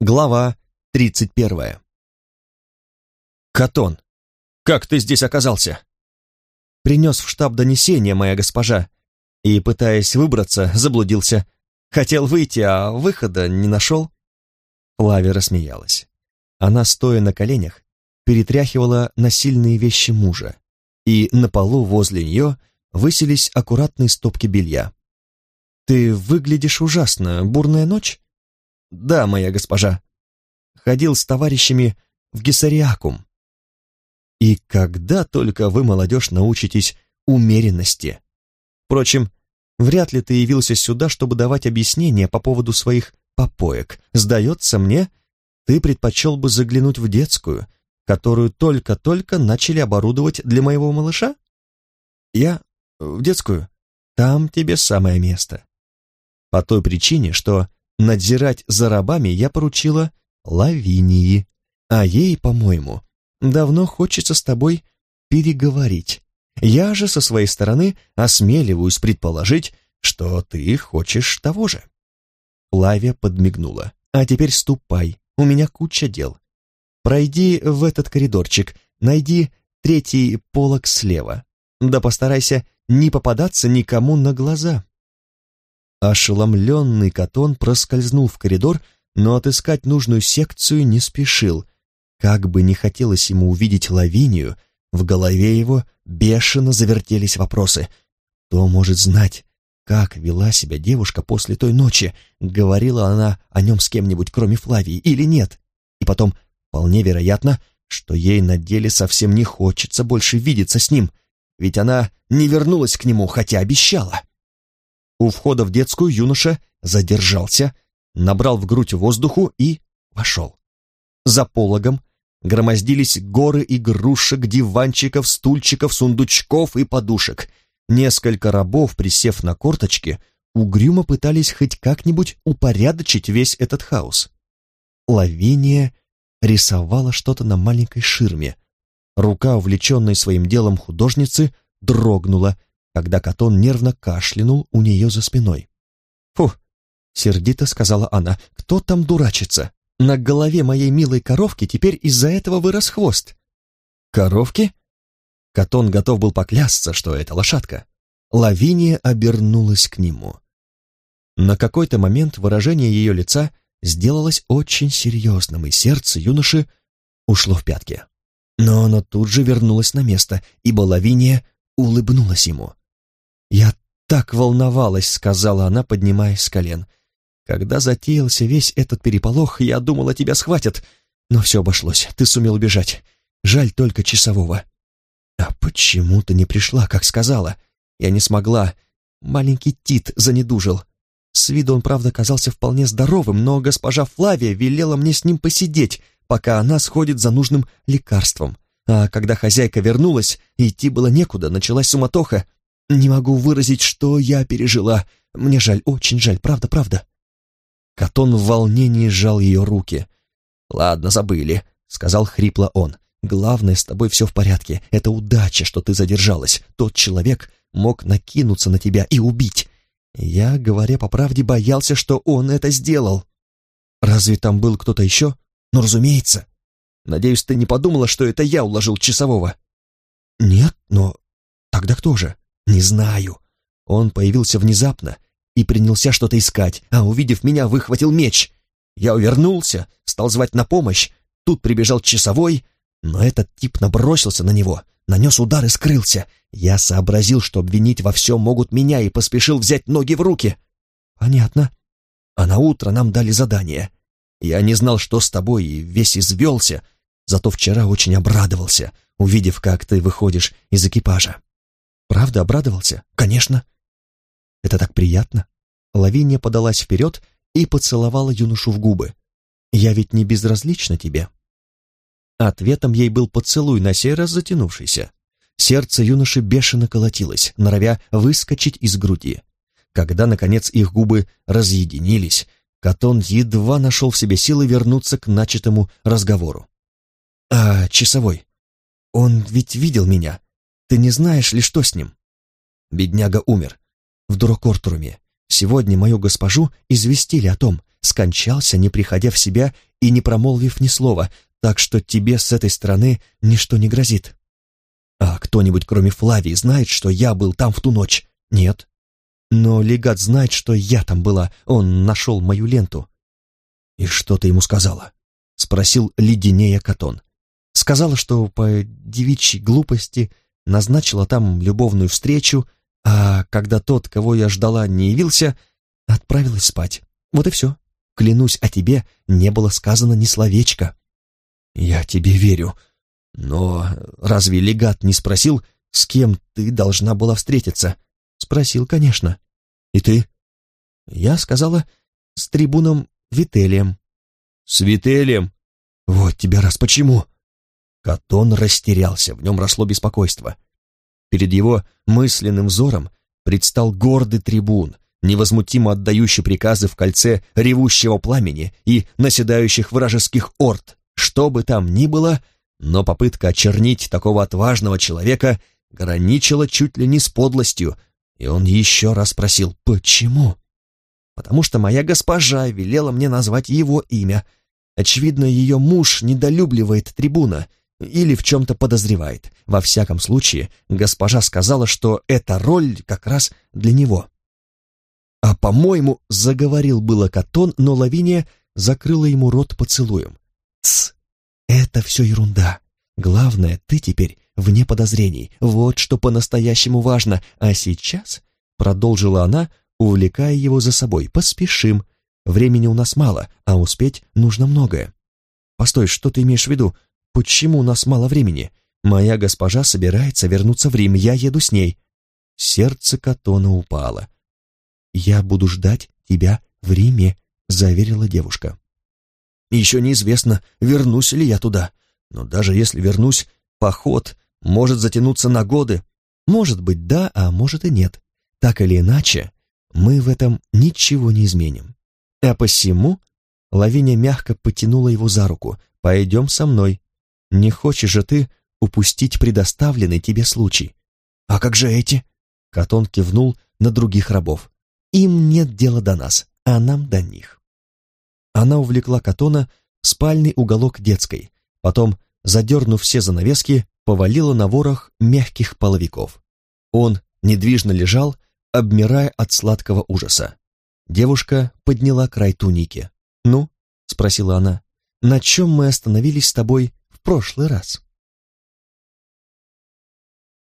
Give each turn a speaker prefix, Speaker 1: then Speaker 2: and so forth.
Speaker 1: Глава тридцать первая. «Катон, как ты здесь оказался?» «Принес в штаб донесение, моя госпожа, и, пытаясь выбраться, заблудился. Хотел выйти, а выхода не нашел». Флавия рассмеялась. Она, стоя на коленях, перетряхивала насильные вещи мужа, и на полу возле нее высились аккуратные стопки белья. «Ты выглядишь ужасно. Бурная ночь?» «Да, моя госпожа». Ходил с товарищами в Гессариакум. «И когда только вы, молодежь, научитесь умеренности? Впрочем, вряд ли ты явился сюда, чтобы давать объяснения по поводу своих попоек. Сдается мне, ты предпочел бы заглянуть в детскую, которую только-только начали оборудовать для моего малыша? Я в детскую. Там тебе самое место. По той причине, что надзирать за рабами я поручила Лавинии, а ей, по-моему, давно хочется с тобой переговорить. Я же со своей стороны осмеливаюсь предположить, что ты хочешь того же. Лавия подмигнула. А теперь ступай, у меня куча дел. Пройди в этот коридорчик, найди третий полок слева. Да постарайся не попадаться никому на глаза. Ошеломленный Катон проскользнул в коридор, но отыскать нужную секцию не спешил. Как бы не хотелось ему увидеть Лавинию, в голове его бешено завертелись вопросы. Кто может знать, как вела себя девушка после той ночи? Говорила она о нем с кем-нибудь, кроме Флавии, или нет? И потом, вполне вероятно, что ей на деле совсем не хочется больше видеться с ним, ведь она не вернулась к нему, хотя обещала. У входа в детскую юноша задержался, набрал в грудь воздуху и вошел. За пологом громоздились горы игрушек, диванчиков, стульчиков, сундучков и подушек. Несколько рабов, присев на корточки, угрюмо пытались хоть как-нибудь упорядочить весь этот хаос. Лавиния рисовала что-то на маленькой ширме. Рука, увлеченная своим делом художницы, дрогнула, когда Катон нервно кашлянул у нее за спиной. «Фу!» — сердито сказала она. «Кто там дурачится? На голове моей милой коровки теперь из-за этого вырос хвост». «Коровки?» Катон готов был поклясться, что это лошадка. Лавиния обернулась к нему. На какой-то момент выражение ее лица сделалось очень серьезным, и сердце юноши ушло в пятки. Но оно тут же вернулось на место, ибо Лавиния улыбнулась ему. «Я так волновалась», — сказала она, поднимаясь с колен. «Когда затеялся весь этот переполох, я думала, тебя схватят, но все обошлось, ты сумел убежать. Жаль только часового». «А почему ты не пришла, как сказала?» «Я не смогла. Маленький Тит занедужил. С виду он, правда, казался вполне здоровым, но госпожа Флавия велела мне с ним посидеть, пока она сходит за нужным лекарством. А когда хозяйка вернулась, идти было некуда, началась суматоха. Не могу выразить, что я пережила. Мне жаль, очень жаль, правда, правда». Катон в волнении сжал ее руки. «Ладно, забыли», — сказал хрипло он. «Главное, с тобой все в порядке. Это удача, что ты задержалась. Тот человек мог накинуться на тебя и убить. Я, говоря по правде, боялся, что он это сделал. Разве там был кто-то еще? Ну, разумеется. Надеюсь, ты не подумала, что это я уложил часового?» «Нет, но тогда кто же?» «Не знаю». Он появился внезапно и принялся что-то искать, а, увидев меня, выхватил меч. Я увернулся, стал звать на помощь. Тут прибежал часовой, но этот тип набросился на него, нанес удар и скрылся. Я сообразил, что обвинить во всем могут меня, и поспешил взять ноги в руки. Понятно. А на утро нам дали задание. Я не знал, что с тобой, и весь извелся, зато вчера очень обрадовался, увидев, как ты выходишь из экипажа. Правда обрадовался? Конечно. Это так приятно. Лавиния подалась вперед и поцеловала юношу в губы. Я ведь не безразлична тебе. Ответом ей был поцелуй, на сей раз затянувшийся. Сердце юноши бешено колотилось, норовя выскочить из груди. Когда, наконец, их губы разъединились, Катон едва нашел в себе силы вернуться к начатому разговору. «А, часовой, он ведь видел меня. Ты не знаешь ли, что с ним?» «Бедняга умер. В Дурокортуруме. Сегодня мою госпожу известили о том. скончался, не приходя в себя и не промолвив ни слова, так что тебе с этой стороны ничто не грозит. А кто-нибудь, кроме Флавии, знает, что я был там в ту ночь? Нет. Но легат знает, что я там была, он нашел мою ленту. И что ты ему сказала? Спросил леденея Катон. Сказала, что по девичьей глупости назначила там любовную встречу, а когда тот, кого я ждала, не явился, отправилась спать. Вот и все. Клянусь, о тебе не было сказано ни словечка. Я тебе верю. Но разве легат не спросил, с кем ты должна была встретиться? Спросил, конечно. И ты? Я сказала, с трибуном Вителием. С Вителием? Вот тебя раз почему. Катон растерялся, в нем росло беспокойство. Перед его мысленным взором предстал гордый трибун, невозмутимо отдающий приказы в кольце ревущего пламени и наседающих вражеских орд. Что бы там ни было, но попытка очернить такого отважного человека граничила чуть ли не с подлостью, и он еще раз спросил «Почему?» «Потому что моя госпожа велела мне назвать его имя. Очевидно, ее муж недолюбливает трибуна» или в чем-то подозревает. Во всяком случае, госпожа сказала, что эта роль как раз для него. А, по-моему, заговорил было Катон, но Лавиния закрыла ему рот поцелуем. Тсс, это все ерунда. Главное, ты теперь вне подозрений. Вот что по-настоящему важно. А сейчас, продолжила она, увлекая его за собой, поспешим. Времени у нас мало, а успеть нужно многое. Постой, что ты имеешь в виду? «Почему у нас мало времени? Моя госпожа собирается вернуться в Рим, я еду с ней». Сердце Катона упало. «Я буду ждать тебя в Риме», — заверила девушка. «Еще неизвестно, вернусь ли я туда. Но даже если вернусь, поход может затянуться на годы. Может быть, да, а может и нет. Так или иначе, мы в этом ничего не изменим. А посему...» Лавиня мягко потянула его за руку. «Пойдем со мной. Не хочешь же ты упустить предоставленный тебе случай? А как же эти? Катон кивнул на других рабов. Им нет дела до нас, а нам до них. Она увлекла Катона в спальный уголок детской, потом, задернув все занавески, повалила на ворох мягких половиков. Он недвижно лежал, обмирая от сладкого ужаса. Девушка подняла край туники. «Ну?» — спросила она. «На чем мы остановились с тобой прошлый раз.